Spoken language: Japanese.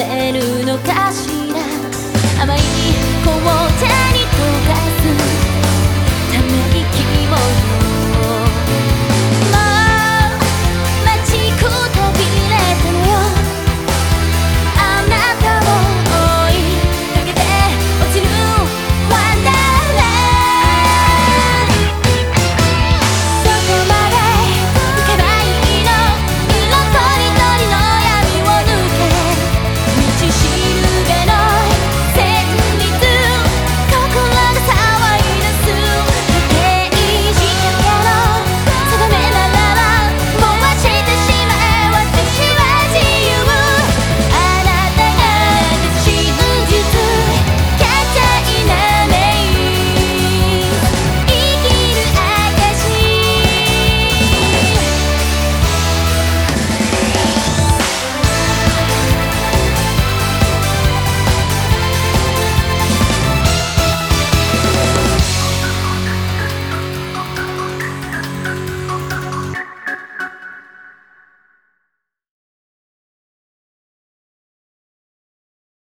れるのかしら。甘い